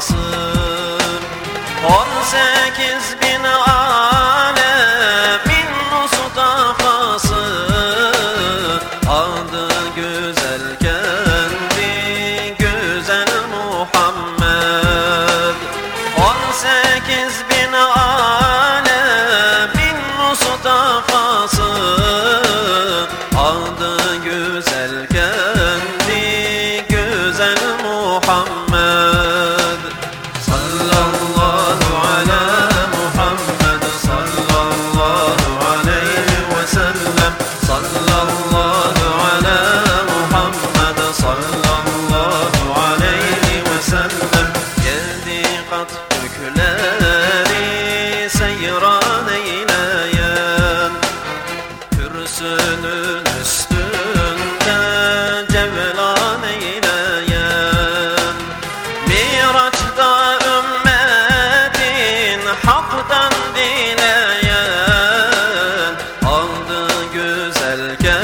olmasın On sekiz bin alemin Mustafa'sı Adı güzel kendi güzel Muhammed. On sekiz bin alemin Mustafa'sı Adı güzel güzelken